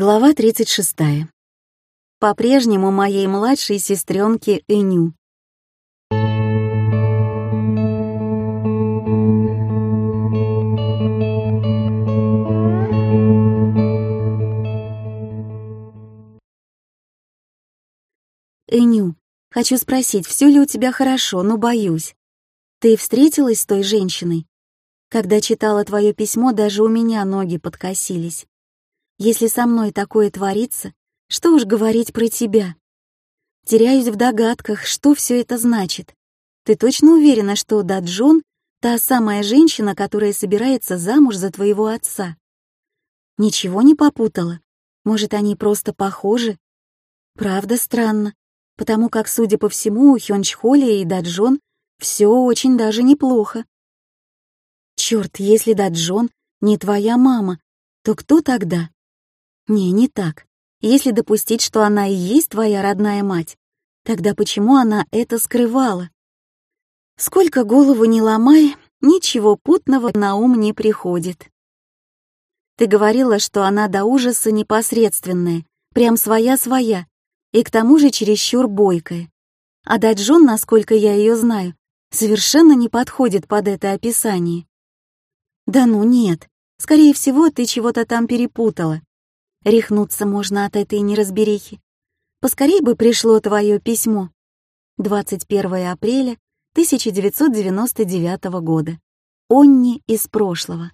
Глава 36. По-прежнему моей младшей сестренке Эню. Эню, хочу спросить, все ли у тебя хорошо, но боюсь. Ты встретилась с той женщиной? Когда читала твое письмо, даже у меня ноги подкосились. Если со мной такое творится, что уж говорить про тебя? Теряюсь в догадках, что все это значит. Ты точно уверена, что Даджон — та самая женщина, которая собирается замуж за твоего отца? Ничего не попутала? Может, они просто похожи? Правда странно, потому как, судя по всему, у Хёнчхоли и Даджон все очень даже неплохо. Черт, если Даджон не твоя мама, то кто тогда? Не, не так. Если допустить, что она и есть твоя родная мать, тогда почему она это скрывала? Сколько голову не ломай, ничего путного на ум не приходит. Ты говорила, что она до ужаса непосредственная, прям своя-своя, и к тому же чересчур бойкая. А Даджон, насколько я ее знаю, совершенно не подходит под это описание. Да ну нет, скорее всего, ты чего-то там перепутала. Рехнуться можно от этой неразберихи. Поскорей бы пришло твое письмо. 21 апреля 1999 года. Онни из прошлого.